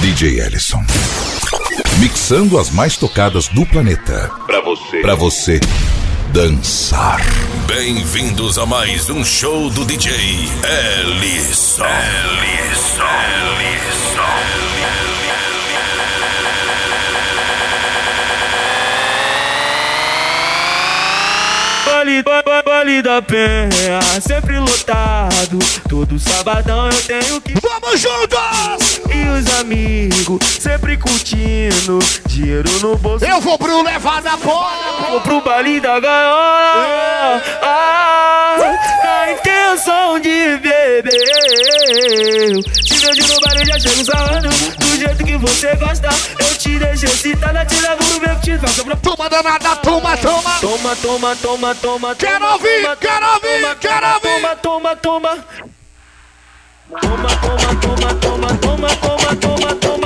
DJ Ellison. Mixando as mais tocadas do planeta. Pra você. Pra você dançar. Bem-vindos a mais um show do DJ Ellison. Ellison. Ellison. Vale, vale da penha, sempre lotado. Todo sabadão eu tenho que. Vamos juntos! E os amigos sempre curtindo. Dinheiro no bolso. Eu vou pro levar na bola. Vou pro baile da gaiola. Ah, na intenção de beber eu Te vejo no bar e já chego sarrando Do jeito que você gosta Eu te deixo excitada, te levo no meu te só pra... Toma danada, toma, toma Toma, toma, toma, toma Quero ouvir, quero ouvir, quero ouvir toma, toma Toma, toma, toma, toma, toma, toma, toma, toma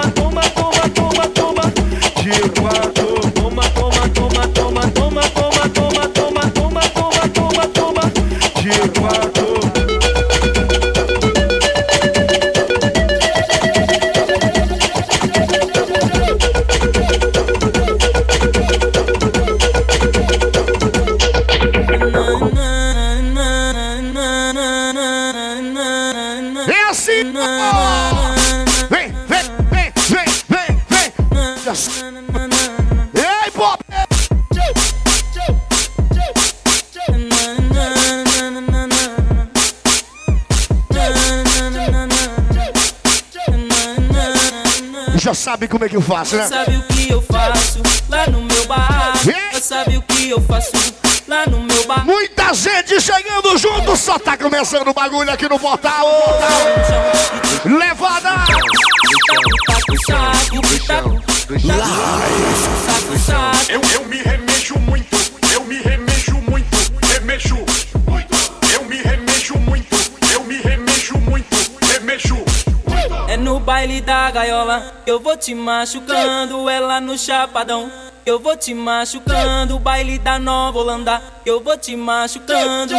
sabe como é que eu faço, né? Sabe o que eu faço lá no meu barraco? Ei! Sabe o que eu faço lá no meu barraco? Muita gente chegando junto, só tá começando o bagulho aqui no portal. Levada! Taco, da gaiola eu vou te machucando. Lá no chapadão eu vou te machucando. Baile da Nova Holanda eu vou te machucando.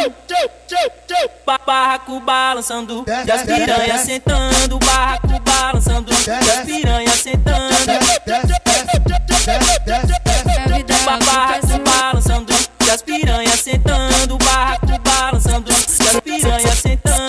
Ba- Barraco balançando, e as piranhas sentando. Barraco balançando, e as piranhas sentando. Ba- Barraco balançando, e as piranhas sentando. Barraco balançando, e as piranhas sentando.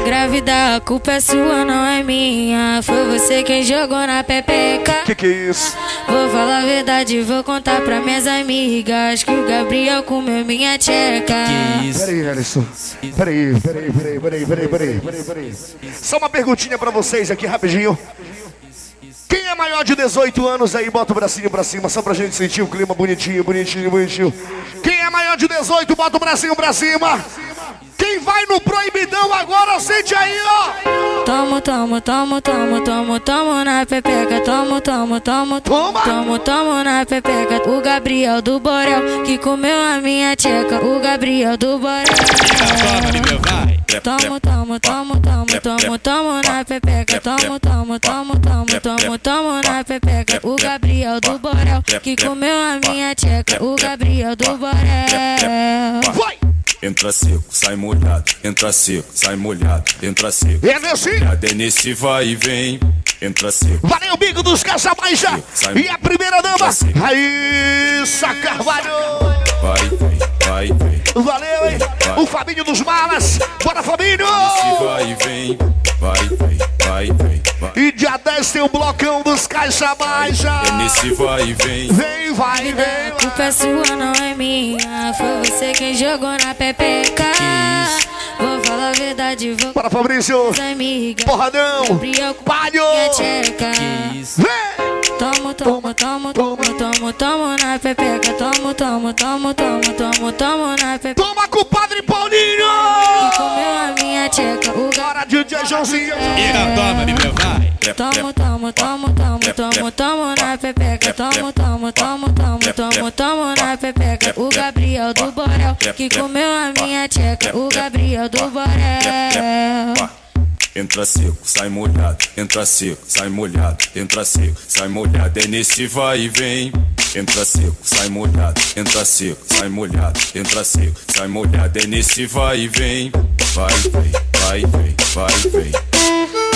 Engravida, a culpa é sua, não é minha. Foi você quem jogou na pepeca. Que que é isso? Vou falar a verdade, vou contar pra minhas amigas que o Gabriel comeu minha tcheca. Peraí, Alisson. Peraí, peraí, peraí, peraí, peraí, peraí, peraí, peraí. Só uma perguntinha pra vocês aqui, rapidinho. Quem é maior de 18 anos aí, bota o bracinho pra cima, só pra gente sentir o clima bonitinho, bonitinho, bonitinho. Quem é maior de 18, bota o bracinho pra cima. Quem vai no proibidão agora, sente aí, ó. Tomo, tomo, tomo, tomo, tomo, tomo na pepeca. Tomo, tomo, tomo, Toma. tomo, tomo na pepeca. O Gabriel do Borel que comeu a minha tcheca. O Gabriel do Borel. Tomo, tomo, tomo, tomo, tomo, tomo na pepeca. Tomo, tomo, tomo, tomo, tomo, tomo na pepeca. O Gabriel do Borel que comeu a minha tcheca. O Gabriel do Borel. Vai. Entra seco, sai molhado. Entra seco, sai molhado. Entra seco. É nesse. É nesse vai e vem. Entra seco. Valeu, bico dos Caçabaixa. E a primeira dama, Raíssa Carvalho. Vai, vem, vai, vem. Valeu, hein? O Fabinho dos Malas. Bora, Fabinho. Vai e vem. Vai, vem, vai, vem. Vai. E dia 10 tem o blocão dos Caixa Baixa. É nesse vai e vem. Vem, vai, A vem. culpa é sua, não é minha. Foi você quem jogou na pepeca. Vou falar a verdade, vou Bora, Fabrício. amigas. Porradão. Palho. Vem. Tomo, tomo, tomo, tomo, tomo, tomo na pepeca. Tomo, tomo, tomo, tomo, tomo, tomo na pepeca. Toma com o Padre Paulinho chãozinho. E não toma, bebê, vai. Toma, toma, toma, toma, toma, toma na pepeca. Toma, toma, toma, toma, toma, toma na pepeca. O Gabriel do Borel que comeu a minha tcheca. O Gabriel do Borel. Entra seco, sai molhado. Entra seco, sai molhado. Entra seco, sai molhado. É nesse vai e vem. Entra seco, sai molhado. Entra seco, sai molhado. Entra seco, sai molhado. É nesse vai e vem. Vai, vem, vai, vem, vai vem.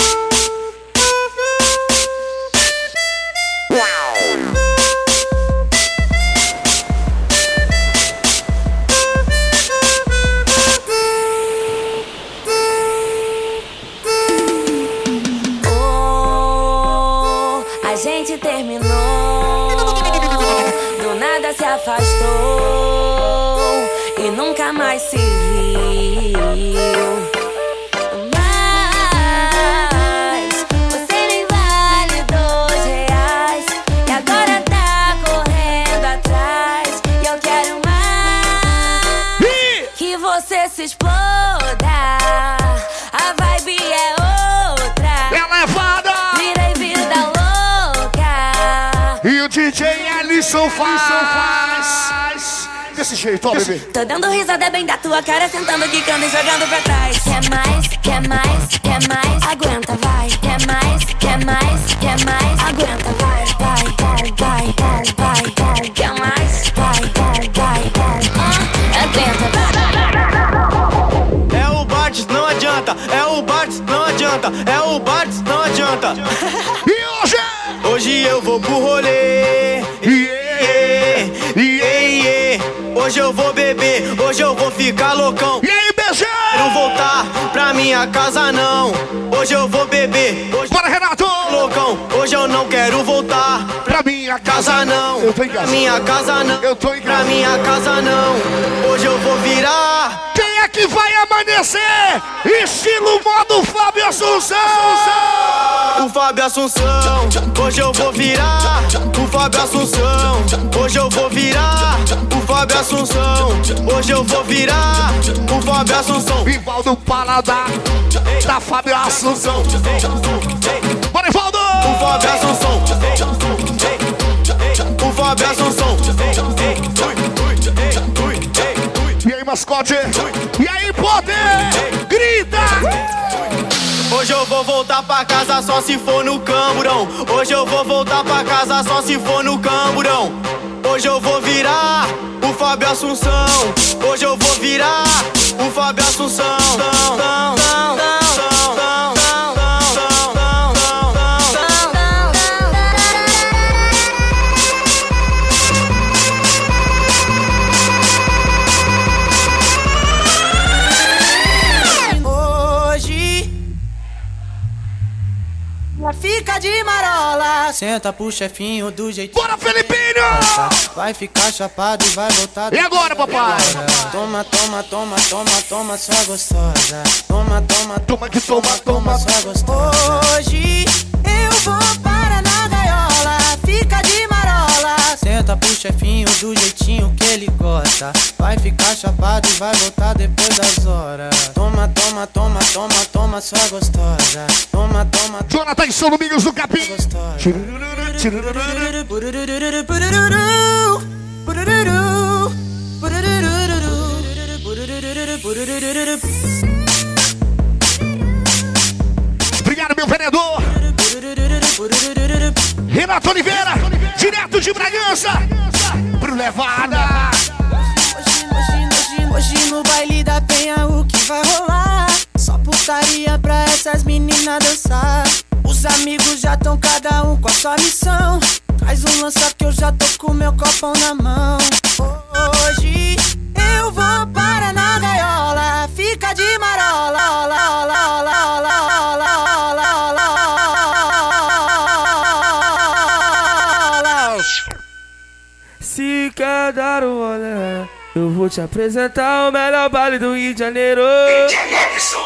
Afastou DJ Ellison faz. Desse jeito, ó, bebê. Tô dando risada bem da tua cara, sentando, quicando e jogando pra trás. Quer mais, quer mais, quer mais? Aguenta, vai. Quer mais, quer mais, quer mais? Aguenta, vai, vai, vai, vai, vai, vai, vai. Quer mais? Vai, vai, vai, vai. Ah, Aguenta, vai. É o Bartz, não adianta. É o Bartz, não adianta. É o Bartz, não adianta. Hoje? Eu vou pro rolê. Yeah, Yeah, yeah. Hoje eu vou beber, hoje eu vou ficar loucão. E aí, BG? Quero voltar pra minha casa não. Hoje eu vou beber, hoje Bora, Renato! Eu não quero voltar Pra minha casa. não. Eu tô em Pra casa. minha casa não. Eu tô em Pra casa. minha casa não. Hoje eu vou virar. Quem é que vai amanhecer? Estilo modo Fábio Assunção! O Fábio Assunção, hoje eu vou virar. O Fábio Assunção, hoje eu vou virar. O Fábio Assunção, hoje eu vou virar. O Fábio Assunção, Ivaldo Paladar, da Fábio Assunção. Bora, Ivaldo! O Fábio Assunção. O Fábio Assunção. E aí, mascote? E aí, poder? Grita! Hoje eu vou voltar pra casa só se for no camburão. Hoje eu vou voltar pra casa só se for no camburão. Hoje eu vou virar o Fábio Assunção. Hoje eu vou virar o Fábio Assunção. Hoje fica de marola. Senta pro chefinho do jeitinho. Bora, Felipinho! Vai ficar chapado e vai voltar. E agora, papai? Toma, toma, toma, toma, toma, sua gostosa. Toma, toma, Toma que toma, toma. sua gostosa. Hoje eu vou para na gaiola. Fica de marola. Senta pro chefinho do jeitinho que ele gosta. Vai ficar chapado e vai voltar depois das horas. Toma, toma, toma, toma, toma, sua gostosa. Toma, toma, Jonathan São Domingos do Capim. gostosa. Obrigado, meu vereador. Renato Oliveira, direto de Bragança. Pro Levada. Hoje, hoje, hoje, hoje no baile da penha o que vai rolar? Só putaria pra essas meninas dançar. Os amigos já tão cada um com a sua missão. Traz um lança que eu já tô com meu copão na mão. Hoje eu vou para na gaiola. Fica de. Se quer dar um rolê, eu vou te apresentar o melhor baile do Rio de Janeiro.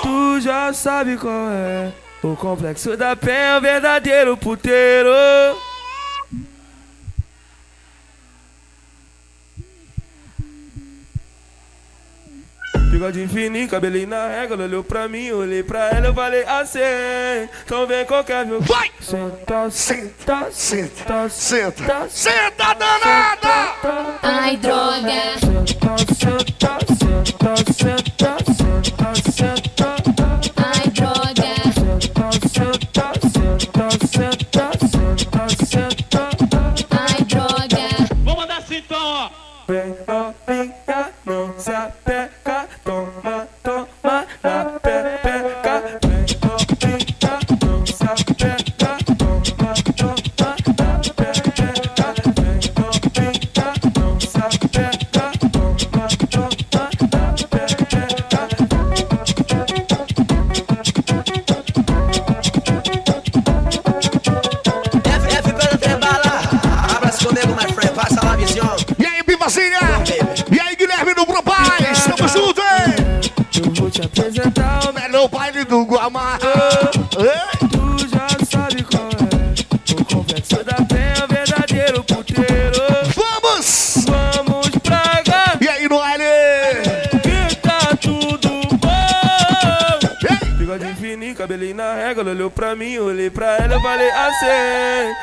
Tu já sabe qual é. O complexo da penha é verdadeiro puteiro. Bigode fininho, cabelinho na régua, ela olhou pra mim, olhei pra ela, eu falei assim, então vem qualquer meu. Vai! Senta, Senta, senta, senta, senta. Senta, danada! Ai, droga. Senta, senta, senta, senta, senta,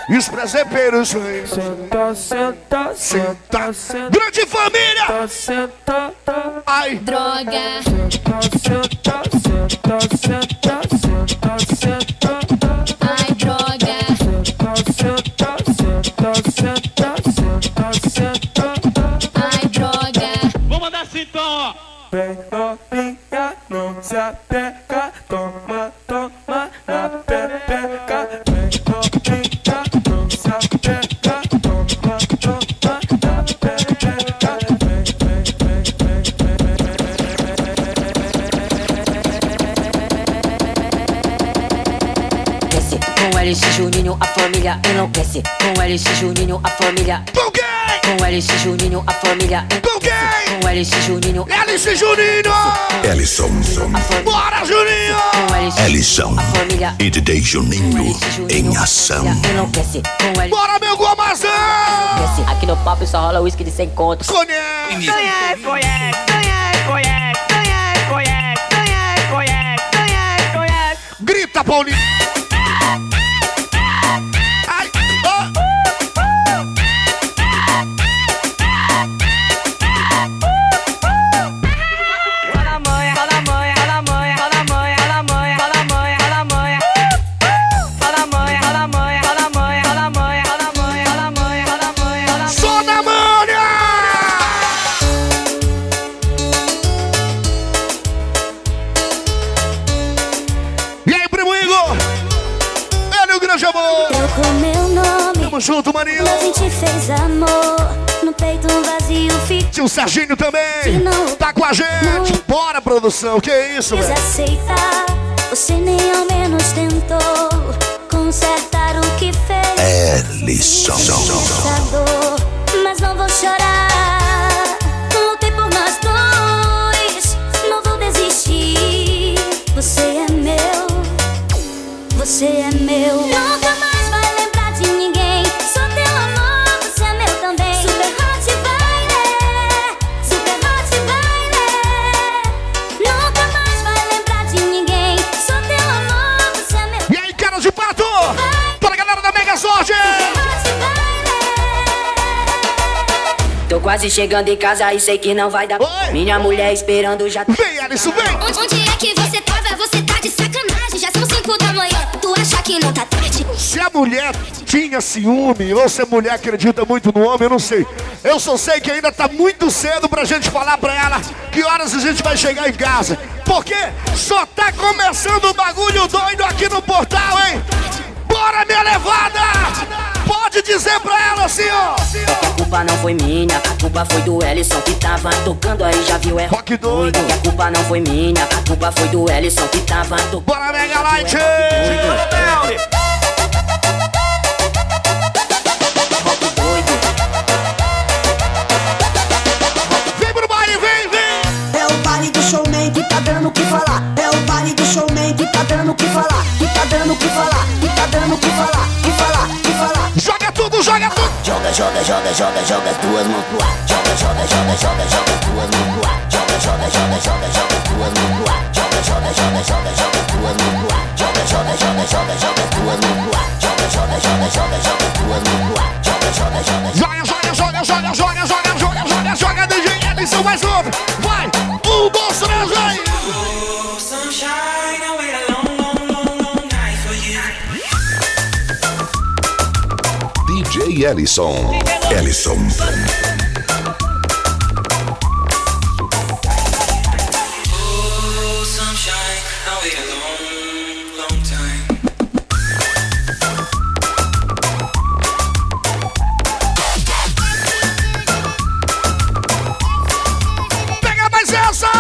E os presepeiros, hein? Senta, senta, senta, senta Grande família! Senta, senta família é Com quem? Com Alice Juninho. Alice Juninho! Ellison Bora Juninho! É família E de DJ é Juninho Em ação. Enlouquece com Bora meu gomazão Aqui no papo só rola whisky de 100 contos. Conhece Conhece, conhece, conhece, conhece, conhece, conhece. Grita Paulinho! Maninho! a gente fez amor. No peito um vazio fiquei. Tio Serginho também! Tá com a gente! Bora, produção! Que isso, Quis velho? aceitar, você nem ao menos tentou consertar o que fez. Ellison. Essa dor, mas não vou chorar. Lutei por nós dois, não vou desistir. Você é meu, você é meu. Nunca mais quase chegando em casa e sei que não vai dar. Oi. Minha mulher esperando já. Vem, Alisson, vem! Onde, onde é que você tava? Você tá de sacanagem. Já são cinco da manhã. Tu acha que não tá tarde? Se a mulher tinha ciúme, ou se a mulher acredita muito no homem, eu não sei. Eu só sei que ainda tá muito cedo pra gente falar pra ela que horas a gente vai chegar em casa. Porque só tá começando o bagulho doido aqui no portal, hein? Bora, minha levada! Pode dizer pra ela assim, ó. A culpa não foi minha, a culpa foi do Ellison que tava tocando aí, já viu? É Rock doido. A culpa não foi minha, a culpa foi do Ellison que tava tocando. Bora, Mega Light! Rock doido. Vem pro baile, vem, vem! É o baile do showman que tá dando o que falar. É o baile do showman que tá dando o que falar. Que tá dando o que falar. Que tá dando o que falar. Joga tudo, joga tudo! Joga, joga, joga, joga, joga as duas mãos pro ar. Joga, joga, joga, joga, joga as duas mãos pro ar. Joga, joga, joga, joga, joga as duas mãos pro ar. Joga, joga, joga, joga, joga as duas mãos pro ar. Joga, joga, joga, joga, joga as duas mãos pro ar. Joga, joga, joga, joga, joga as duas mãos pro ar. Joga, joga, joga, Joga, joga, joga, joga, joga, joga, joga, joga, joga, DJ Ellison, mais outro! Vai! Um, dois, três, vai! DJ Ellison. Ellison. Pega mais essa!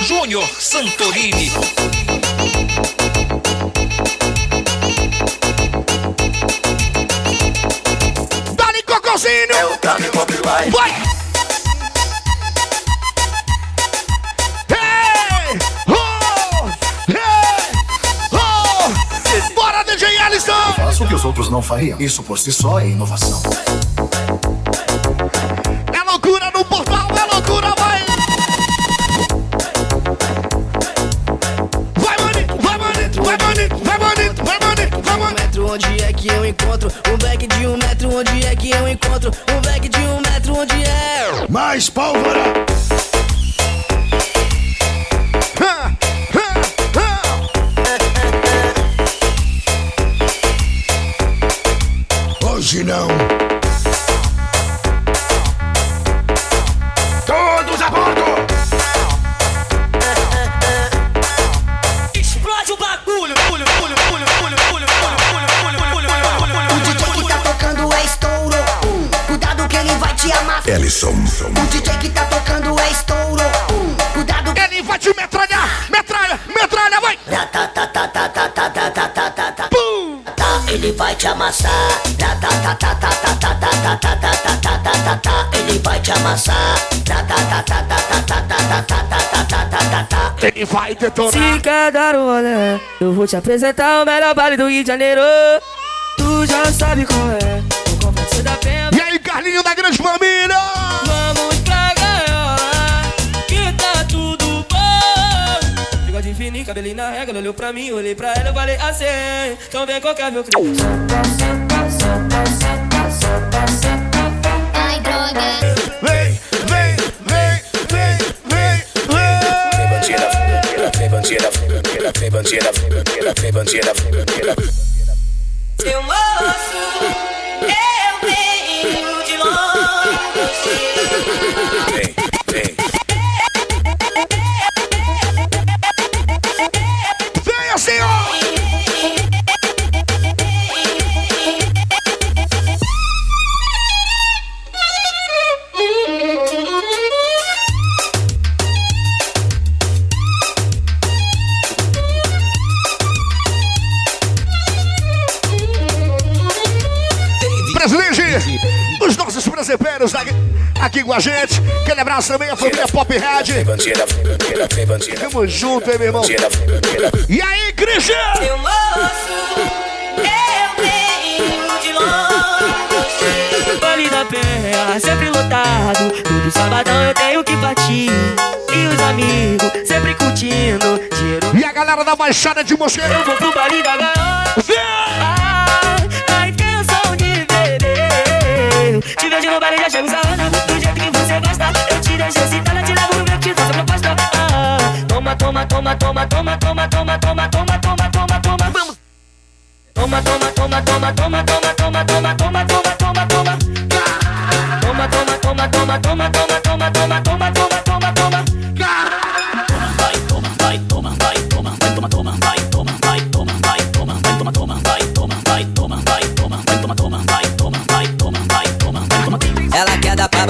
Júnior Santorini. Mateuzinho. É o Carne Pop Vai! Hey! Oh! Hey! Oh! Bora, DJ Alisson! Eu faço o que os outros não fariam. Isso por si só é inovação. É loucura no portal, onde é que eu encontro? Um bag de um metro, onde é que eu encontro? Um bag de um metro, onde é? Mais pólvora! Amassar. Tá, tá, tá, tá, tá, tá, tá, tá, tá, tá, tá, tá, tá, tá, tá, tá. Ele vai te amassar. Tá, tá, tá, tá, tá, tá, tá, tá, tá, tá, tá, tá, tá, tá, tá, tá. Ele vai detonar. Se quer dar um rolê, eu vou te apresentar o melhor baile do Rio de Janeiro. Tu já sabe qual é. E aí, Carlinho da grande família! Cabelinho na regra, olhou pra mim, olhei pra ela, eu falei assim. Então vem qualquer meu clipe. Ai, droga. Vem, vem, vem, vem, vem, vem! bandida, vem bandida, vem bandida, vem bandida, Seu moço, eu venho de longe. vem, vem. Abraço também à família Pop Red. bandida, vem bandida, Tamo junto, hein, meu irmão? E aí, Christian? Seu moço, eu venho de longe. Vale da Penha, sempre lotado. Todo sabadão eu tenho que partir. E os amigos sempre curtindo. Dinheiro E a galera da Baixada de Mosqueiro. eu vou pro baile da gaiola. Vem! A. Te vejo no baile, já chego sarrando. Do jeito que você gosta. Deixo excitada, te levo no meu, te faço a proposta. Ah, toma, toma, toma, toma, toma, toma, toma, toma, toma, toma, toma, toma. Vamos. Toma, toma, toma, toma, toma, toma, toma, toma, toma, toma, toma, toma. Toma, toma, toma, toma, toma, toma, toma,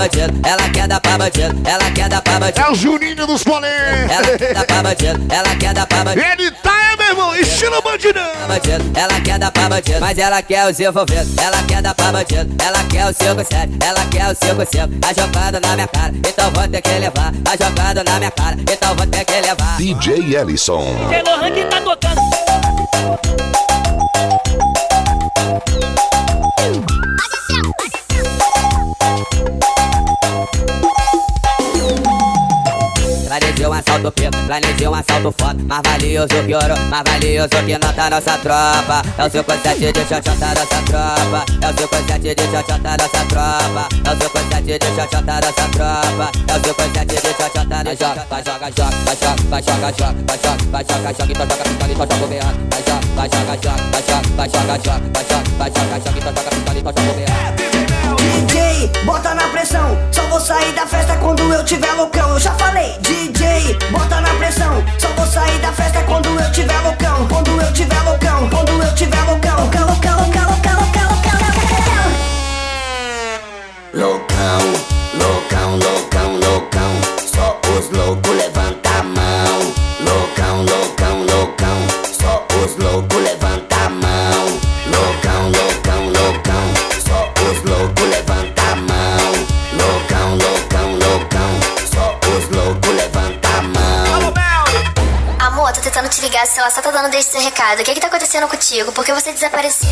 bandido, ela quer dar pra bandido, ela quer dar pra bandido. É o Juninho dos Polês. Ela quer dar pra bandido, ela quer dar pra bandido. Ele tá, é, meu irmão, estilo bandidão. ela quer dar pra bandido, mas ela quer os envolvidos, ela quer dar pra bandido, ela quer o 57, ela quer o 55, a jogada na minha cara, então vou ter que levar, a jogada na minha cara, então vou ter que levar. DJ Ellison. Pelo ranking tá tocando. Assalto pico, planejei um assalto foda Mais valioso que ouro, mais valioso que nota nossa tropa É o 57 de xoxota nossa tropa É o 57 de xoxota nossa tropa É o 57 de xoxota nossa tropa É o 57 de xoxota nossa tropa Vai joga, joga, vai joga, vai joga, joga Vai joga, vai joga, joga, então joga pistola, então joga o berrado Vai joga, vai joga, joga, vai joga, vai joga, joga Vai joga, vai joga, joga, então joga pistola, então joga o berrado DJ, bota na pressão. Só vou sair da festa quando eu tiver loucão. Eu já falei. DJ, bota na pressão. Só vou sair da festa quando eu tiver loucão. Quando eu tiver loucão. Quando eu tiver loucão. Loucão, loucão, loucão, loucão, loucão, loucão, loucão. Loucão, loucão, loucão, loucão. Só os loucos levanta tentando te ligar, se ela só tá dando desde seu recado. O que que tá acontecendo contigo? Por que você desapareceu?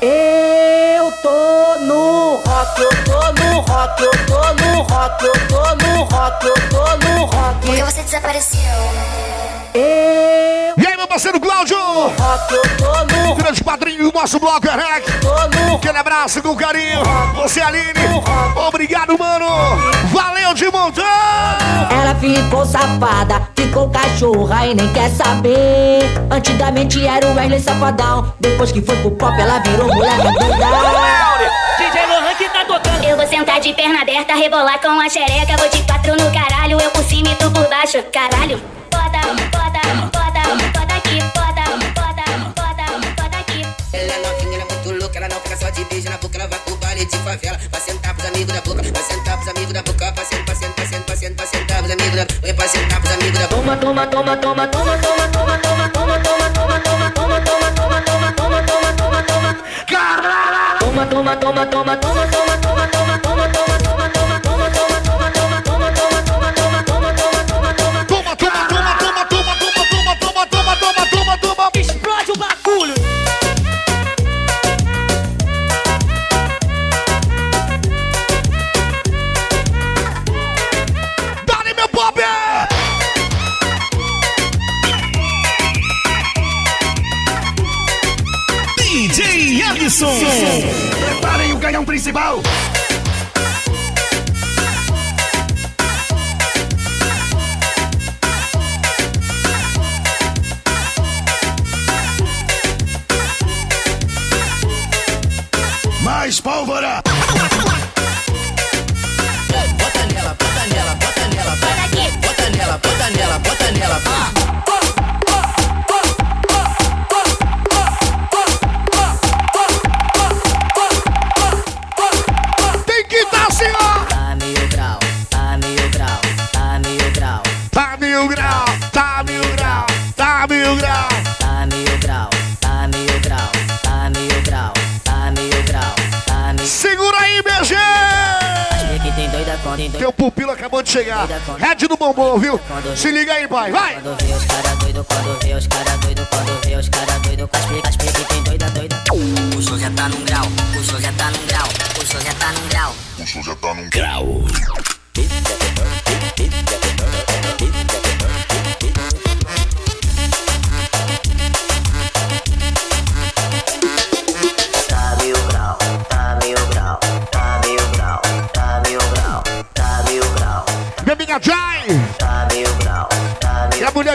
Eu tô no rock, eu tô no rock, eu tô no rock, eu tô no rock, eu tô no rock. Por que você desapareceu? Eu E aí, meu parceiro Cláudio? no Grande padrinho do nosso bloco, Erec. Aquele abraço com carinho. Você, Aline. Obrigado, mano. Valeu de montão. Ela ficou safada, ficou cachorra e nem quer saber. Antigamente era o Wesley Safadão, depois que foi pro pop ela virou moleque doidão. DJ Lohan que tá tocando. Eu vou sentar de perna aberta, rebolar com a xereca. Vou de quatro no caralho, eu por cima e tu por baixo. Caralho, bota, bota, baile de favela. Vai sentar pros amigos da boca, vai sentar pros amigos da boca, vai sentar, vai sentar, vai sentar, vai sentar, pros amigos da boca, vai sentar pros amigos da boca. Toma, toma, toma, toma, toma, toma, toma, toma, toma, toma, toma, toma, toma, toma, toma, toma, toma, toma, toma, toma. Caralho! Toma, toma, toma, toma, toma, toma, toma, toma, toma, toma, toma, municipal. Mais pólvora. Pupilo acabou de chegar. Red do bombom, viu? Se liga aí, pai. Vai! quando vê os cara doido, quando vê os cara doido, quando vê os cara doido, caspe, caspe que tem doida, doida. O show já tá num grau, o show já tá num grau, o show já tá num grau. O show já tá num grau.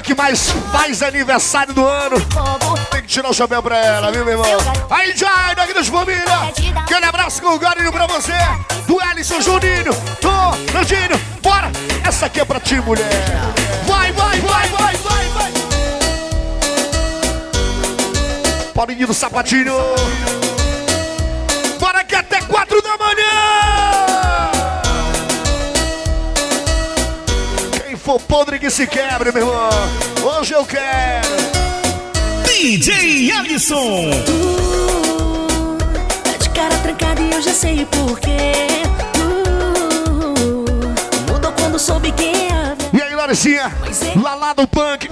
Que mais faz aniversário do ano. Tem que tirar o chapéu pra ela, viu, meu irmão? Aí, Jai, da Grande Família. Aquele abraço com carinho pra você. Do Ellison Juninho. Tô, Nandinho. Bora! Essa aqui é pra ti, mulher. Vai, vai, vai, vai, vai, vai. Paulinho do Sapatinho. Bora que até quatro da manhã. For podre que se quebre, meu irmão. Hoje eu quero. DJ Ellison. Tá de cara trancada e eu já sei o porquê. Uh, mudou quando soube quem é. E aí, Laricinha? Lá lá do punk.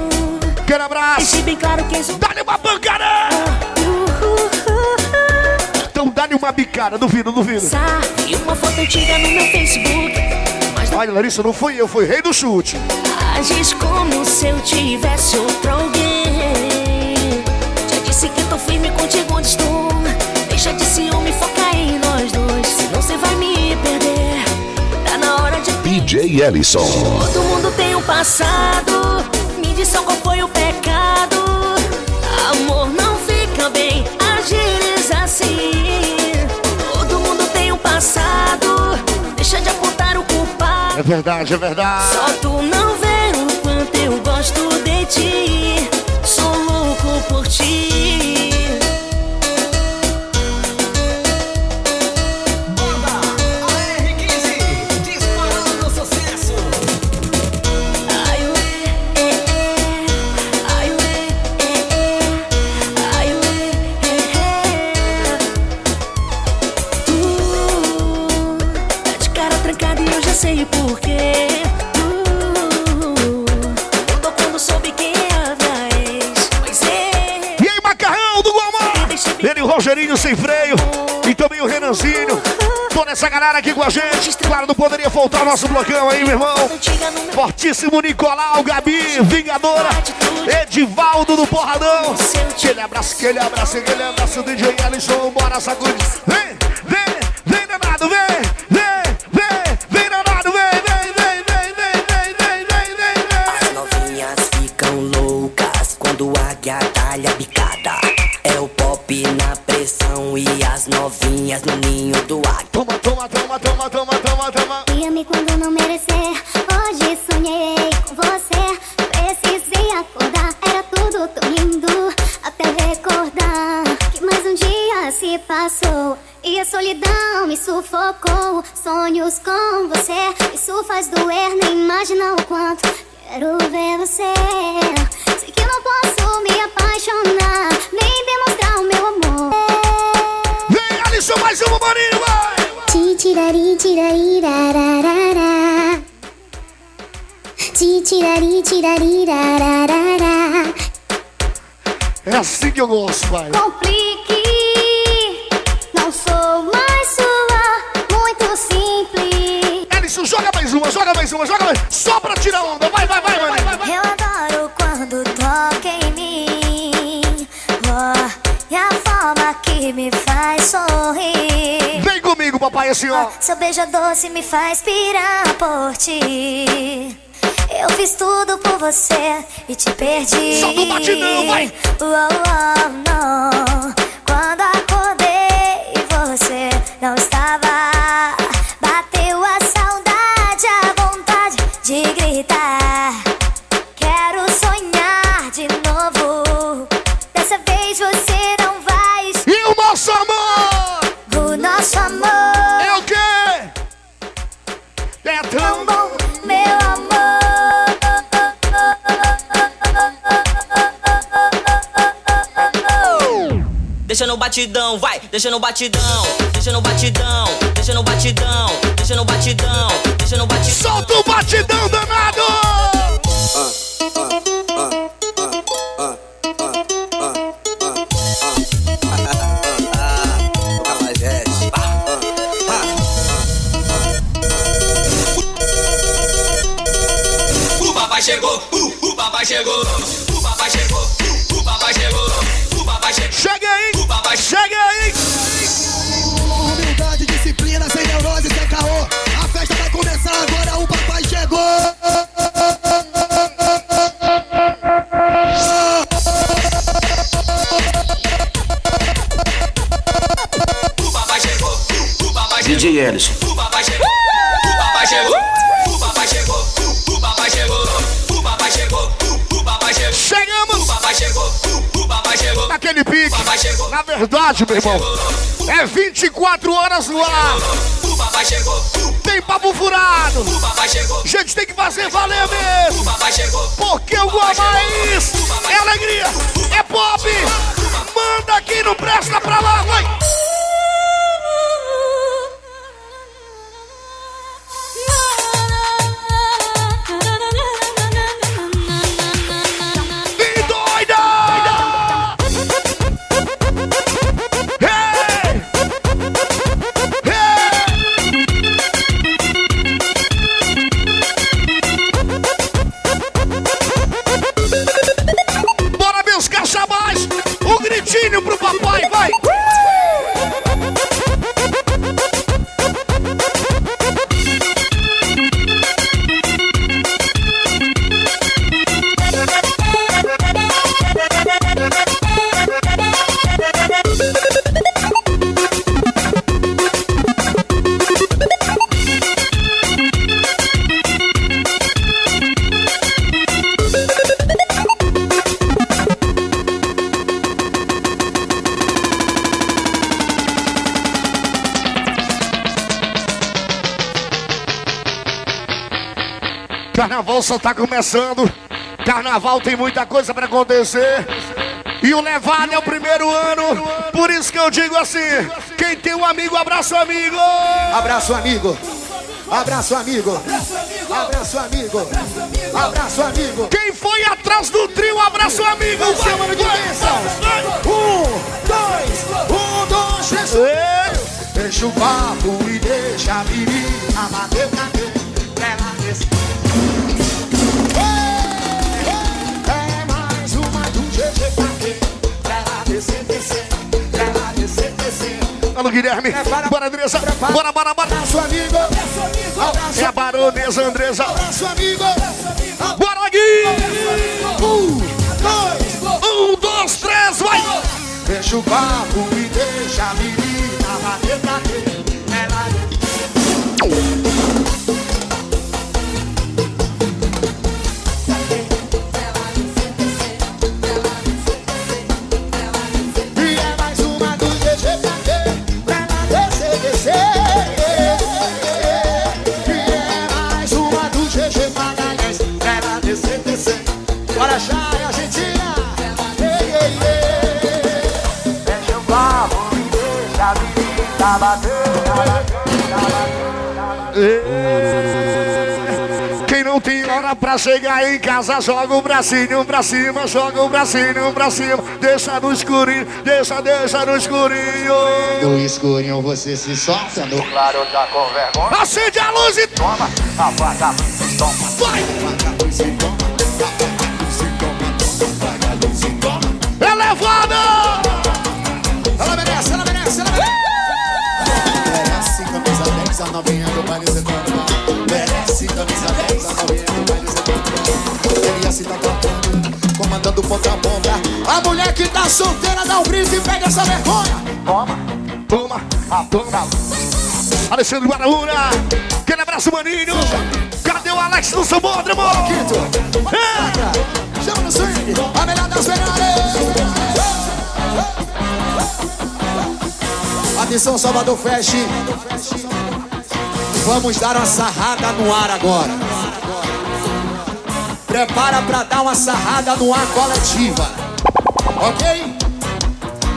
Aquele abraço. Bem claro quem sou. Dá-lhe uma pancada! Então dá-lhe uma bicada, duvido, duvido. E uma foto antiga no meu Facebook. Olha, Larissa, não fui eu, foi rei do chute. Agis como se eu tivesse outro alguém. Já disse que tô firme contigo onde estou. Deixa de ciúme, foca em nós dois. Senão você vai me perder. Tá na hora de DJ Ellison. Todo mundo tem um passado. Me diz qual foi o pecado. Amor não fica bem, agires assim. Passado. Deixa de apontar o culpado. É verdade, é verdade. Só tu não vê o quanto eu gosto de ti. Sou louco por ti. Essa galera aqui com a gente. Claro, não poderia faltar nosso blocão aí, meu irmão. Fortíssimo Nicolau, Gabi, Vingadora. Edivaldo do Porradão. Aquele abraço, aquele abraço, aquele abraço. DJ Alisson, bora sacudir. Vem, vem, vem, danado, vem, que eu gosto. Complique, não sou mais sua, muito simples. Alisson, joga mais uma, joga mais uma, joga mais. Só pra tirar onda. Vai, vai, vai, vai. vai, vai. Eu adoro quando toca em mim. Oh, e a forma que me faz sorrir. Vem comigo, papai, assim, ó. Seu beijo doce me faz pirar por ti. Eu fiz tudo por você e te perdi. Solta o batidão, vai! Oh, oh, não. Quando acordei, você não estava. Batidão, vai, deixa no batidão, deixa no batidão, deixa no batidão, deixa no batidão, deixa no batidão. Solta o batidão danado! O papai chegou, uh, o papai chegou, o papai chegou, verdade, meu irmão, é 24 horas no ar. Tem papo furado. Gente, tem que fazer valer mesmo. Porque o Guamá é isso. É alegria. É pop. Manda aqui, não presta pra lá, vai. Começando. Carnaval tem muita coisa pra acontecer. E o levado é o primeiro ano. Por isso que eu digo assim: quem tem um amigo, abraça o amigo. Abraço, amigo. Abraço, amigo. Abraço, amigo. Abraço, amigo. Quem foi atrás do trio, abraça o amigo. Vai, mano de Vai, bênção. vai, vai. Um, dois, Deixa o papo e deixa a menina bater o Alô, Guilherme. Bora, Andressa. Bora, bora, bora. Abraço, amigo. É a baronesa Andresa. Abraço, amigo. Bora, Gui. Um, dois, Um, dois, três, vai. Deixa o papo e deixa a pra chegar em casa, joga o bracinho pra cima, joga o bracinho pra cima. Deixa no escurinho, deixa, deixa no escurinho. No escurinho você se solta, no claro tá com vergonha. Acende a luz e toma, apaga a luz e toma. Vai! Apaga a luz e toma, apaga a luz e toma, apaga a luz e toma. É levada! Ela merece, ela merece, ela merece. Merece camisa 10, a novinha do baile. Tá tocando, comandando ponta a ponta. A mulher que tá solteira dá um grito e pega essa vergonha. Toma, toma, toma. Alexandre Guaraúna. Aquele abraço, maninho. Cadê o Alex no Sambódromo? É. Chama no swing, a melhor das melhores. Atenção, Salvador Fest. Vamos dar uma sarrada no ar agora. Prepara pra dar uma sarrada no ar coletiva. Ok?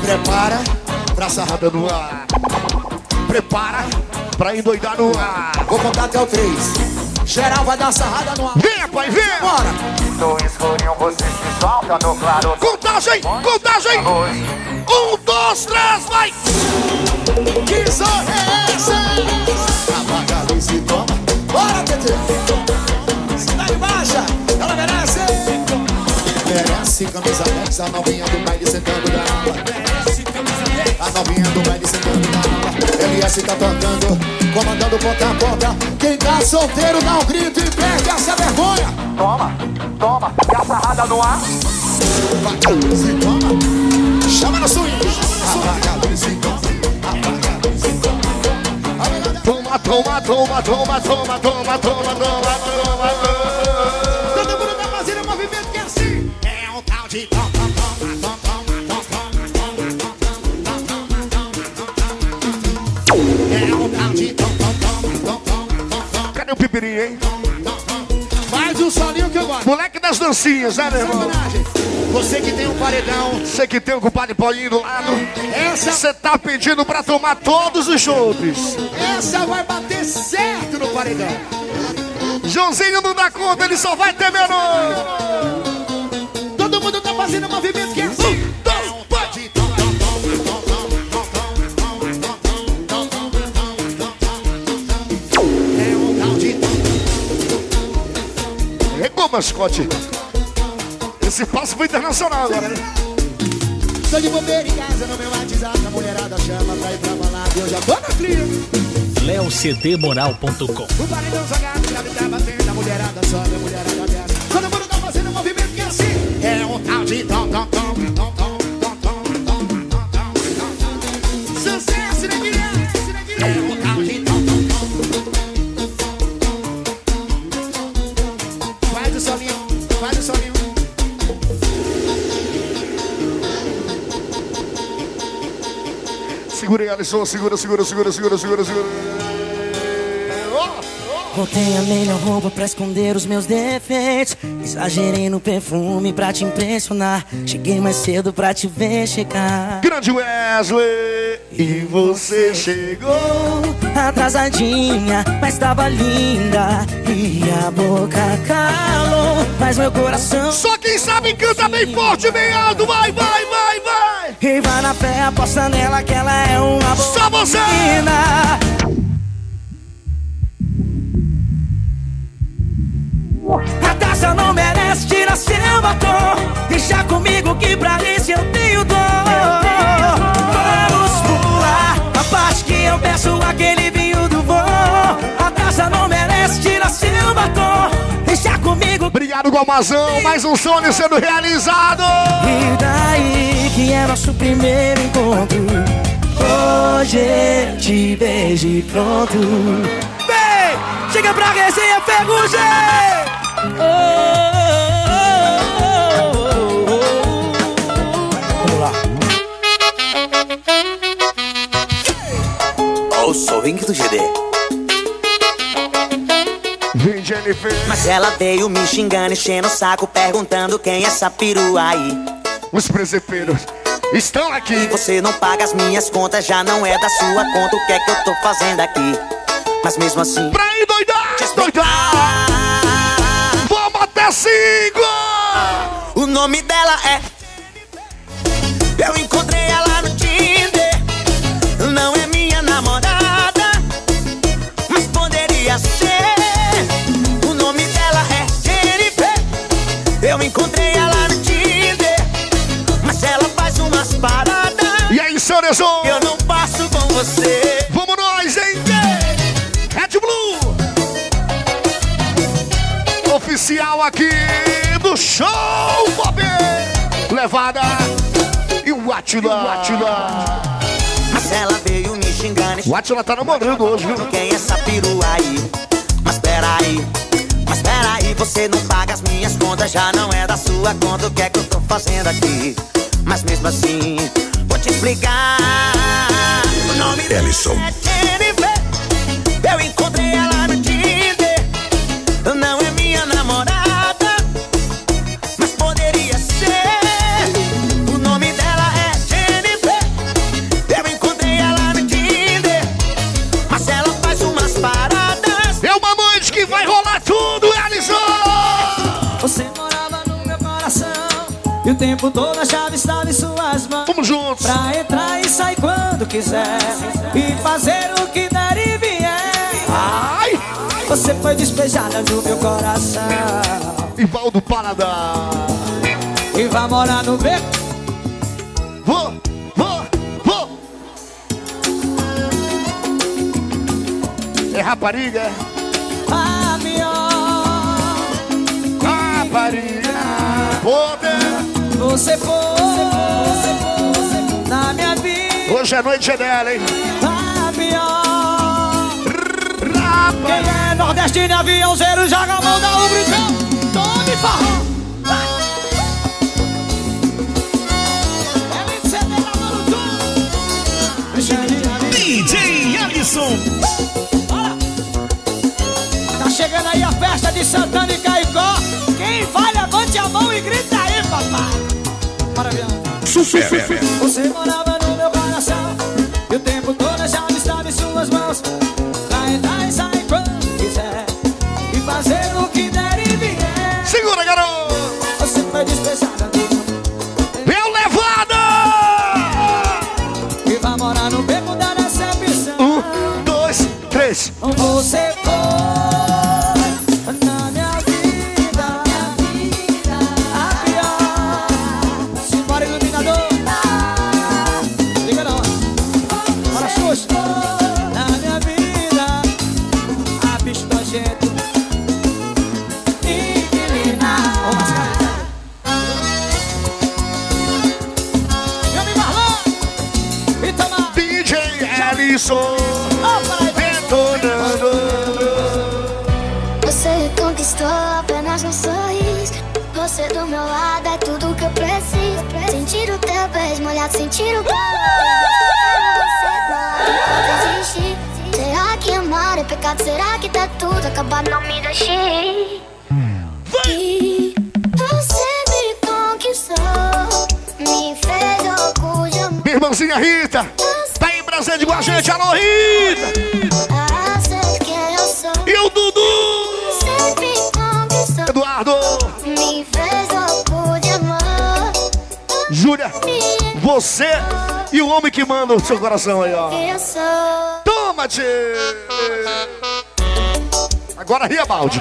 Prepara pra sarrada no ar. Prepara pra endoidar no ar. Vou contar até o 3. Geral vai dar sarrada no ar. Venha, pai, venha. Bora. No escurinho você se solta no claro. Contagem, contagem. Um, dois, três, vai. Que zorra é essa? Apaga a luz e toma. Bora, TT. Merece camisa 10, a novinha do baile sentando na aula. Merece camisa 10. A novinha do baile sentando na aula. LS tá tocando, comandando ponta a ponta. Quem tá solteiro dá um grito e perde essa vergonha. Toma, toma, e a sarrada no ar. Apaga a luz e toma. Chama no swing. Apaga a luz e toma. Apaga a luz e toma. Toma, toma, toma, toma, toma, toma, toma, toma, dancinhas, né, meu irmão? Você que tem um paredão. Você que tem o compadre Paulinho do lado. Essa- Você tá pedindo pra tomar todos os chopes. Essa vai bater certo no paredão. Joãozinho não dá conta, ele só vai ter menor. Todo mundo tá fazendo movimento que mascote. Esse passo foi internacional agora, né? Tô de bobeira em casa no meu WhatsApp, a mulherada chama pra ir pra balada e eu já tô na clínica. leocdmoral.com O paredão jogado, grave tá batendo, a mulherada sobe, a mulherada desce. Todo mundo tá fazendo um movimento que é assim. É um tal de tom, Segura aí, Alisson. Segura, segura, segura, segura, segura, segura. Botei a melhor roupa pra esconder os meus defeitos. Exagerei no perfume pra te impressionar. Cheguei mais cedo pra te ver chegar. Grande Wesley, e você chegou. Atrasadinha, mas tava linda. E a boca calou. Mas meu coração. Só quem sabe canta bem forte, bem alto. Vai, vai, vai. E vai na fé aposta nela que ela é uma boa Só você! menina. A taça não merece tirar seu batom. Deixa comigo que pra isso eu tenho dor. Vamos pular. A parte que eu peço aquele vinho do vô A taça não merece tirar seu batom Obrigado, Gomazão. Mais um sonho sendo realizado. E daí que é nosso primeiro encontro Hoje te beijo e pronto Vem, chega pra resenha, ferrugem Vamos lá sou o Vink do GD. Jennifer. Mas ela veio me xingando, enchendo o saco, perguntando quem é essa perua aí. Os presepeiros estão aqui. E você não paga as minhas contas, já não é da sua conta. O que é que eu tô fazendo aqui? Mas mesmo assim. Pra ir doidar, doidar. Vamos até cinco. O nome dela é. Eu encontrei ela no Tinder. Não é minha namorada, mas poderia ser. Eu encontrei ela no Tinder, mas ela faz umas paradas. E aí, Sorezo? Eu não passo com você. Vamos nós, hein? Red Blue. Oficial aqui do show, Bob. Levada. E o Atila. Atila. Mas ela veio me xingando. O Atila tá namorando hoje, viu? Quem é essa perua aí? Mas peraí, mas peraí, você não paga as minhas contas, já não é da sua conta. O que é que eu tô fazendo aqui? Mas mesmo assim, vou te explicar. O nome Ellison. é o tempo todo a chave estava em suas mãos. Vamos juntos. Pra entrar e sair quando quiser E fazer o que der e vier. Ai! Você foi despejada do meu coração. Ivaldo Paradá E vai morar no beco Vou, vou, vou. É rapariga? A melhor Rapariga. Poder Você foi Na minha vida Hoje é noite dela, hein? A melhor Quem é nordestino aviãozeiro Joga a mão da rubricão Tome farrão DJ Alisson. Tá chegando aí a festa de Santana e Caicó. Quem vai, levante a mão e grita aí, papai. Maravilha. Você morava acabado? Não me deixe. E Você me conquistou, me fez louco de amor. Minha irmãzinha Rita. Tá em Brasília com a gente. Alô, Rita. Quem eu sou. E o Dudu. Conquistou, Eduardo. me fez de amor. Júlia. Você E o homem que manda o seu coração aí, ó. Eu sou. Toma, tchê! Agora ria, balde.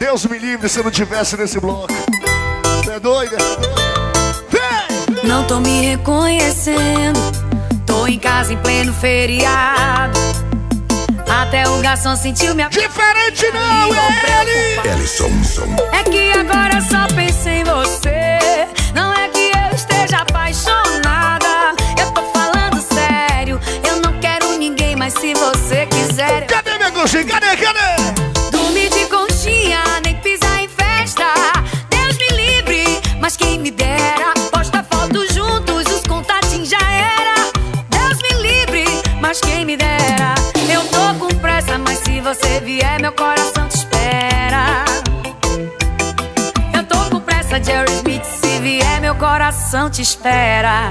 Deus me livre se eu não tivesse nesse bloco. Você é doida? Não tô me reconhecendo. Tô em casa em pleno feriado. Até o garçom sentiu minha. Diferente não, é ele! Ellison. É que agora eu só penso em você. Não é que eu esteja apaixonada. Eu tô falando sério. Eu não quero ninguém, mas se você quiser. Cadê minha conchinha? Cadê? Cadê? Se você vier, meu coração te espera. Eu tô com pressa, Jerry Smith, se vier, meu coração te espera.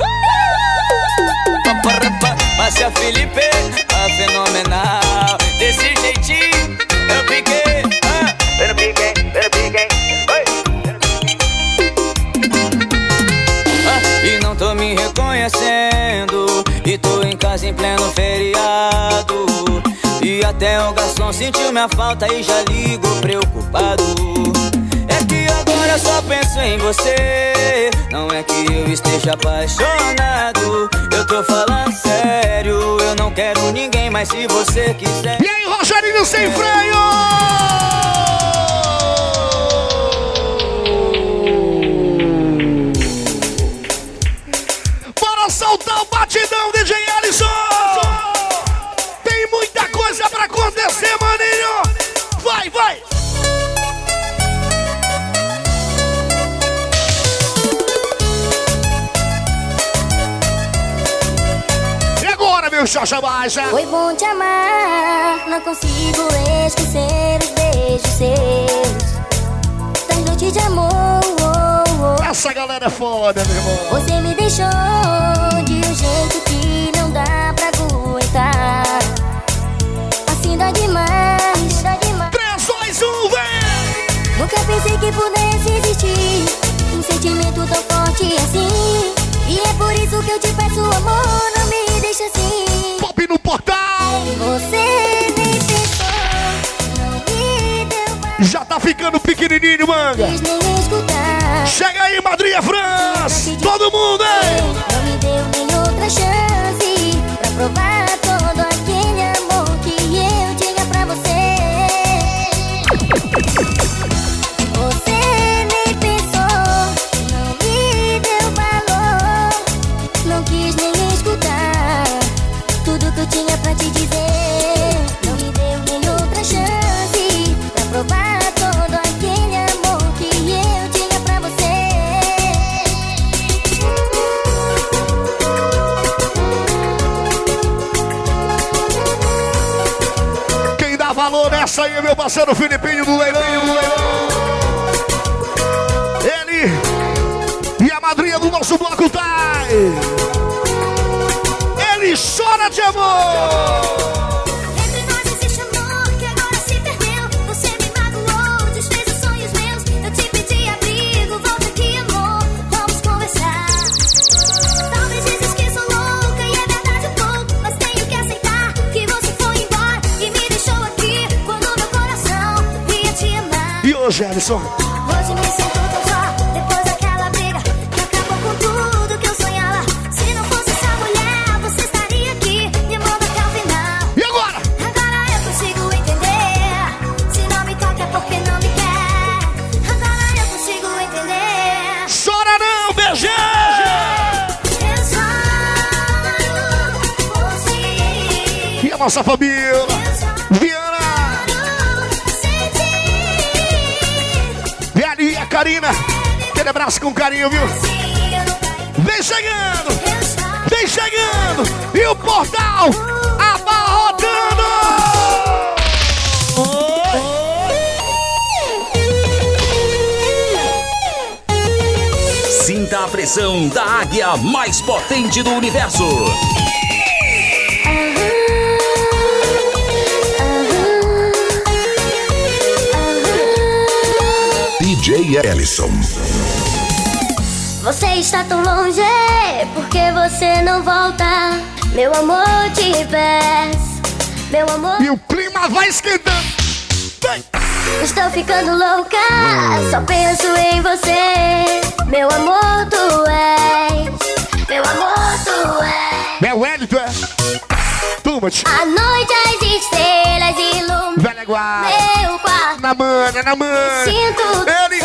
Márcia Felipe, a fenomenal. Desse jeitinho, eu piquei. Ah, piquei, eu piquei. E não tô me reconhecendo. E tô em casa em pleno feriado. Até o garçom sentiu minha falta e já ligou preocupado. É que agora eu só penso em você. Não é que eu esteja apaixonado. Eu tô falando sério. Eu não quero ninguém, mas se você quiser. E aí, Rogerinho sem freio! Bora soltar o batidão, DJ Alisson! Acontecer, maninho! Vai, vai! E agora, meu Xoxa Baixa? Foi bom te amar, não consigo esquecer os beijos seus. Das noites de amor. oh, oh. Essa galera é foda, meu irmão. Você me deixou de um jeito que não dá pra aguentar. Dá demais, demais. 3, 2, 1, vem! Nunca pensei que pudesse existir um sentimento tão forte assim. E é por isso que eu te peço, amor, não me deixa assim. Pop no portal! Você nem pensou, não me deu Já tá ficando pequenininho, manga! mais. Chega aí, Madrinha Franz! Todo mundo, hein? Não me deu nem outra chance pra provar nessa aí meu parceiro Filipinho do Leilão. Ele e a madrinha do nosso bloco tá. Ele chora de amor. E hoje, Alisson? Hoje me sinto tão só depois daquela briga que acabou com tudo que eu sonhava. Se não fosse essa mulher, você estaria aqui me amando até o final. E agora? Agora eu consigo entender. Se não me toca é porque não me quer. Agora eu consigo entender. Chora não. E a nossa família? Viana! Karina. Aquele abraço com carinho, viu? Vem chegando! Vem chegando! E o portal abarrotando! Sinta a pressão da águia mais potente do universo. DJ Ellison. Você está tão longe, porque você não volta? Meu amor, te peço. Meu amor. E o clima vai esquentando. Estou ficando louca, só penso em você. Meu amor, tu és. Meu amor, tu és. Meu Wellington é. Turma-te. A noite as estrelas iluminam Velha guarda. meu mana, na mana. Sinto Ele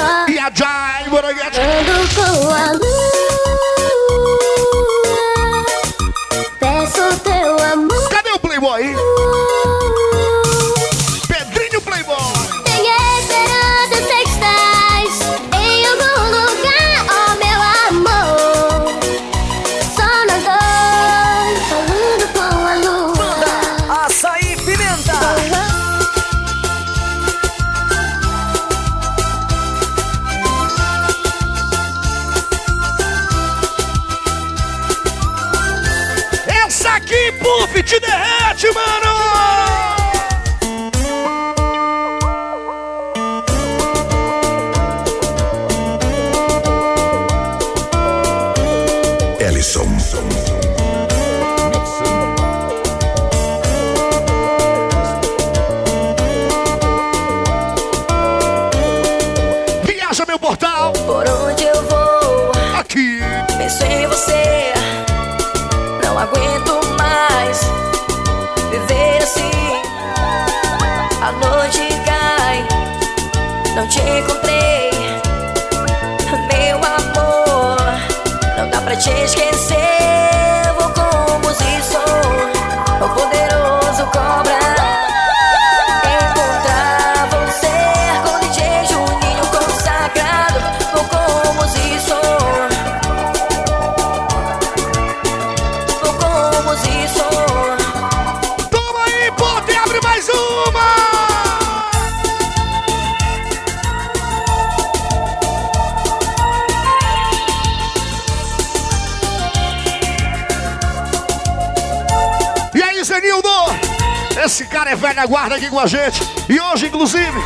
aqui com a gente. E hoje, inclusive,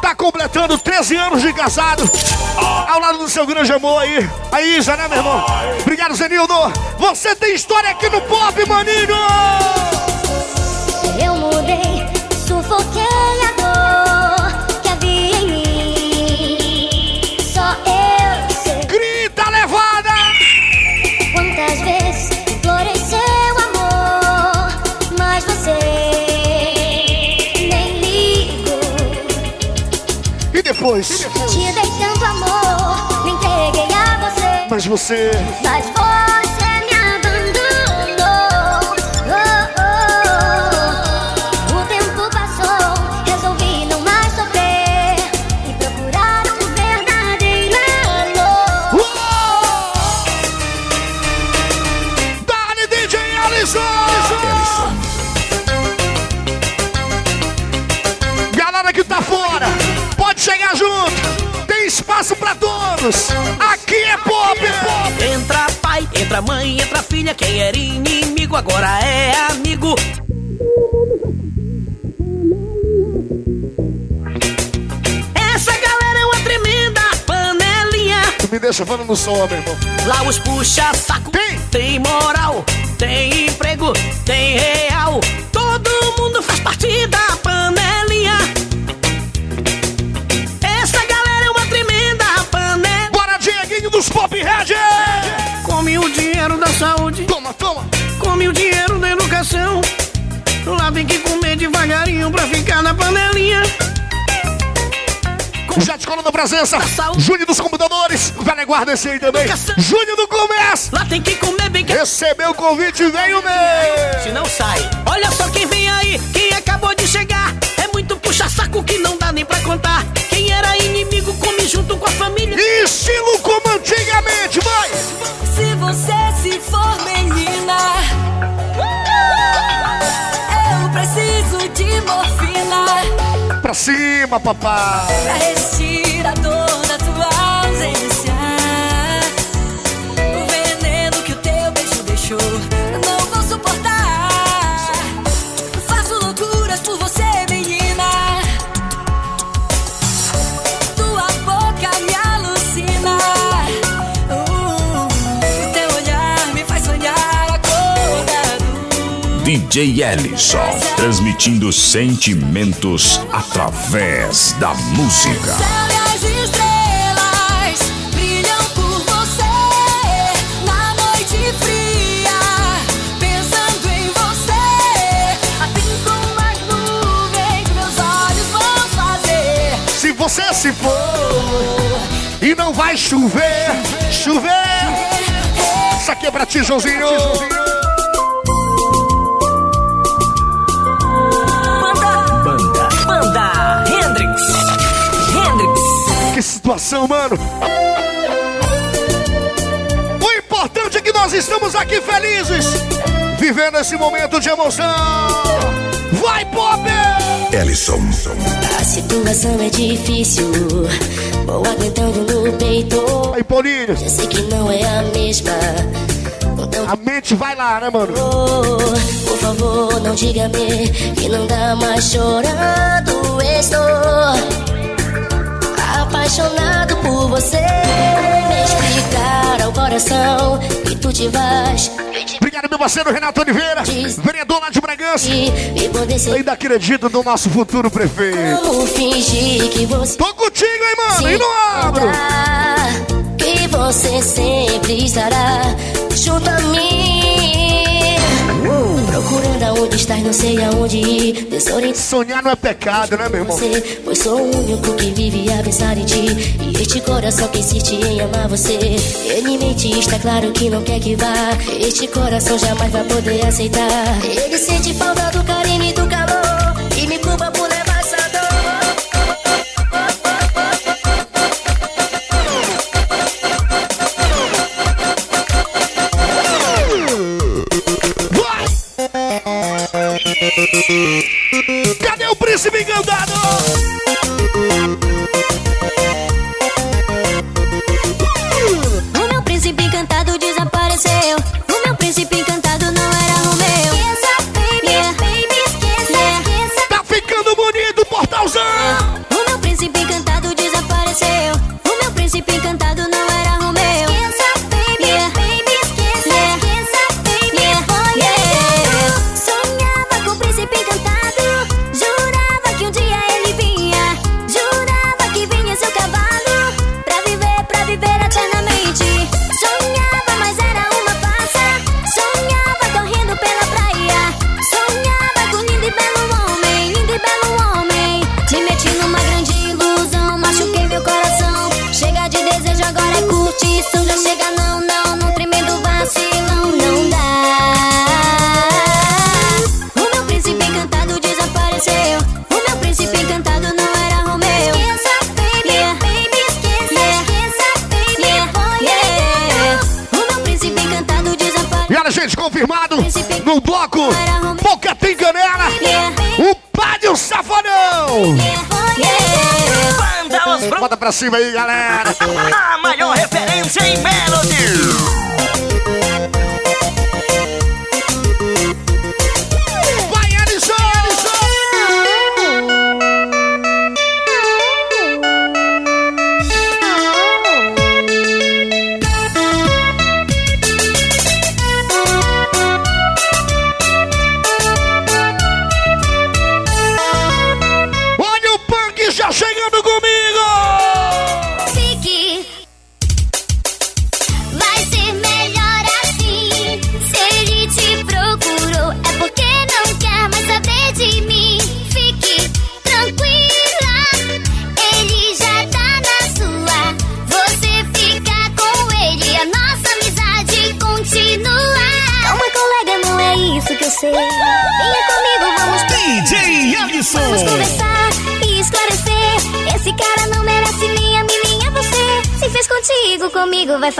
tá completando 13 anos de casado. Ao lado do seu grande amor aí. A Isa, né, meu irmão? Obrigado, Zenildo. Você tem história aqui no Pop, maninho! Depois? Te dei tanto amor, me entreguei a você, Mas você. mas você todos. Aqui é pop, é pop. Entra pai, entra mãe, entra filha. Quem era inimigo agora é amigo. Essa galera é uma tremenda panelinha. Tu me deixa falando no som, meu irmão. Lá os puxa saco. Tem. moral, tem emprego, tem real. Todo mundo faz parte saúde. Toma, toma. Come o dinheiro da educação. Lá tem que comer devagarinho pra ficar na panelinha. Já te colando presença. Júnior dos computadores. Velha guarda esse aí também. Júnior do Comércio. Lá tem que comer bem. Recebeu o convite e veio mesmo. Se não sai. Olha só quem vem aí, quem acabou de chegar. É muito puxa-saco que não dá nem pra contar. Quem era inimigo come junto com a família. Estilo como antigamente, vai! Se você se for menina, eu preciso de morfina. Pra cima, papai. pra resistir a dor DJ Ellison, transmitindo sentimentos através da música. As estrelas brilham por você na noite fria, pensando em você. Assim como as nuvens, meus olhos vão fazer. Se você se for e não vai chover, chover. Isso aqui é pra ti, Joãozinho. Situação, mano. O importante é que nós estamos aqui felizes, vivendo esse momento de emoção. Vai, Pop! Ellison. A situação é difícil, vou aguentando no peito. Aí, Paulinho. Eu sei que não é a mesma. A mente vai lá, né, mano? Por favor, não diga-me que não dá mais chorando. Estou apaixonado por você. Me explicar ao coração que tu te vais. Obrigado, meu parceiro Renato Oliveira, vereador lá de Bragança. E Ainda acredito no nosso futuro prefeito. como fingir que você. Tô contigo, hein, mano? E não abro. Que você sempre estará junto a mim. Procurando aonde estás, não sei aonde ir. Desorientado. Sonhar não é pecado, né, meu irmão? Você, pois sou o único que vive a pensar em ti. E este coração que insiste em amar você. Ele mente, está claro que não quer que vá. Este coração jamais vai poder aceitar. Ele sente falta do carinho e do calor. E me culpa por levar Os Broncos. Bota pra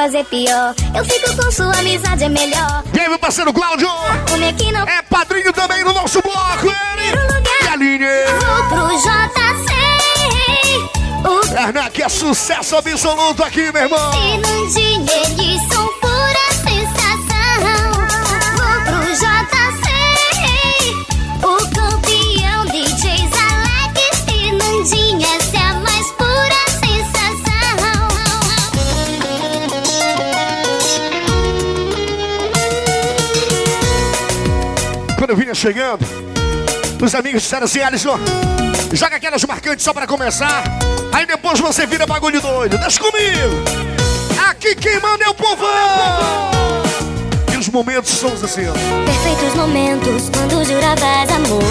fazer pior. Eu fico com sua amizade, é melhor. E aí, meu parceiro Cláudio? Não. É padrinho também no nosso bloco, ele. E Aline. Vou pro JC. O Karnak é sucesso absoluto aqui, meu irmão. Chegando, os amigos disseram assim, Alisson, joga aquelas marcantes só pra começar. Aí depois você vira bagulho doido. Deixa comigo. Aqui quem manda é o povão. E os momentos são assim, ó. Perfeitos momentos quando juravas amor.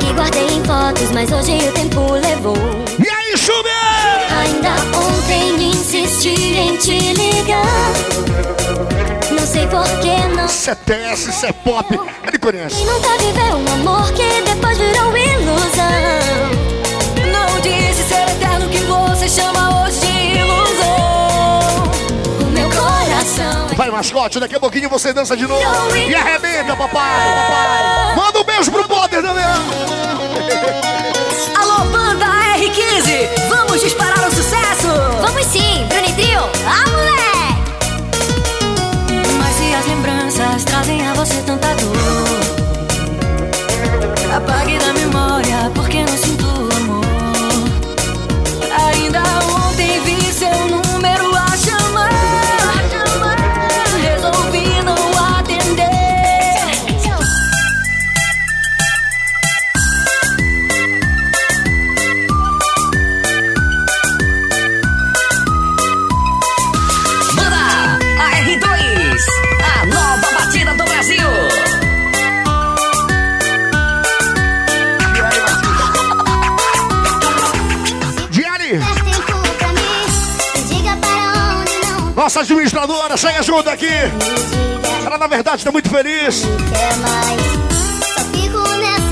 Que guardei em fotos, mas hoje o tempo levou. E aí, Chubê? Ainda ontem insisti em te ligar. Sei por que não. Isso é TS, isso é pop. Ele conhece. Quem nunca viveu um amor que depois virou ilusão? Não disse ser eterno que você chama hoje de ilusão. O meu coração Vai, mascote, daqui a pouquinho você dança de novo. E arrebenta, papai. papai. Manda um beijo pro Potter também. Alô, banda R15, vamos disparar o sucesso! Vamos sim, Bruno e Trio. Ah, você tanta dor, apague da memória porque não sinto nossa administradora, chega junto aqui. Ela, na verdade, está muito feliz.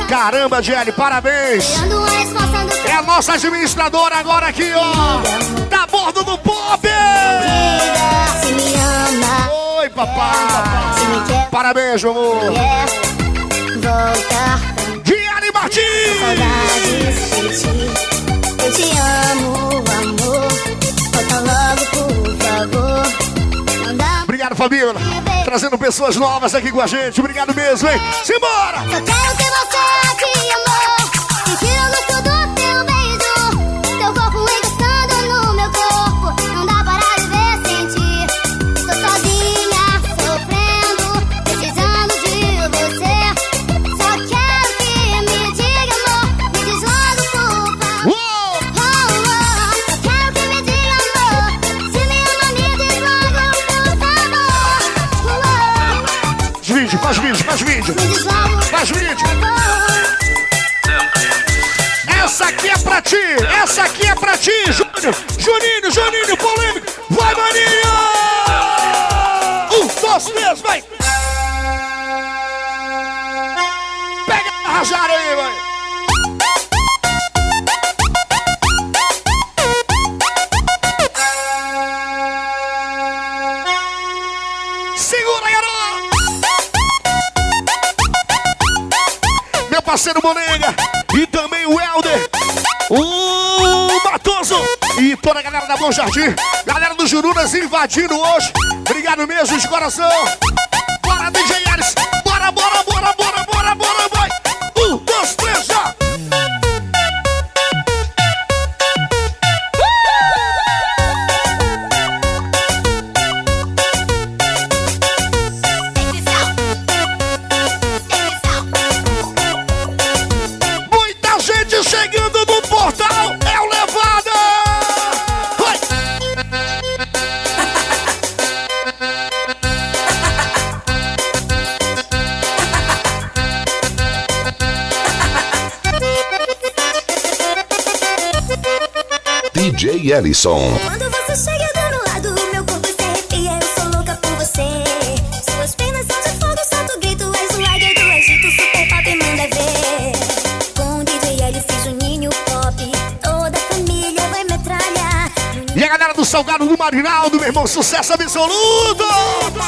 Caramba, Diari, parabéns. É a nossa administradora agora aqui, ó. Tá a bordo do pop. Oi, papai. Parabéns, amor. Diari Martins. Eu te amo, amor. Fabiola. Trazendo pessoas novas aqui com a gente. Obrigado mesmo, hein? Simbora! Só quero ter você aqui, amor. Sentir o gosto Jardim, galera do Jurunas invadindo hoje. Obrigado mesmo de coração. Ellison. Quando você chega do meu lado, meu corpo se arrepia, eu sou louca por você. Suas pernas são de fogo, grito, és o águia do Egito, super pop, manda ver. Com DJ Alice, Juninho, pop, toda a família vai metralhar. E a galera do Salgado do Marinaldo, meu irmão, sucesso absoluto! Todo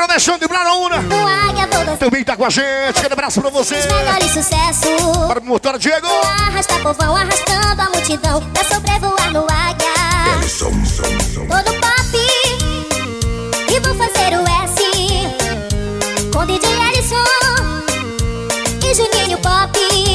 Quero deixando de Braraúna. Também tá com a gente. Aquele abraço pra você. Os melhores sucessos. Para o motor Diego. Arrasta povão, arrastando a multidão. Pra sobrevoar no águia. É, som. Todo pop. E vou fazer o S. Com DJ Alisson. E Juninho Pop.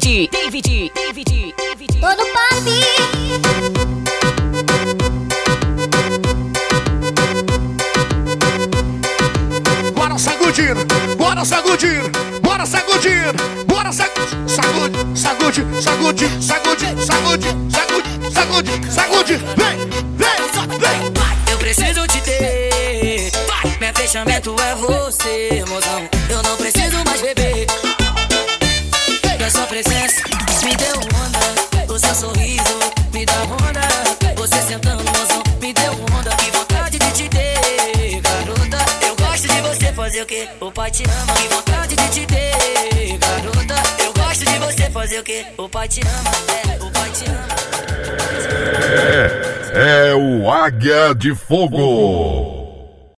David, David, David. Tô no parque. Bora sacudir, bora sacudir, bora sacudir, bora sacudir, sacude, sacude, sacude, sacude, sacude, sacude, sacude, sacude, vem, vem, vem. Eu preciso te ter. Meu fechamento é você, mozão. Eu não preciso mais beber. Fazer o que? O pai te ama. Que vontade de te ter, garota. Eu gosto de você fazer o que? O pai te ama. É, o pai te ama. É, é o Águia de Fogo.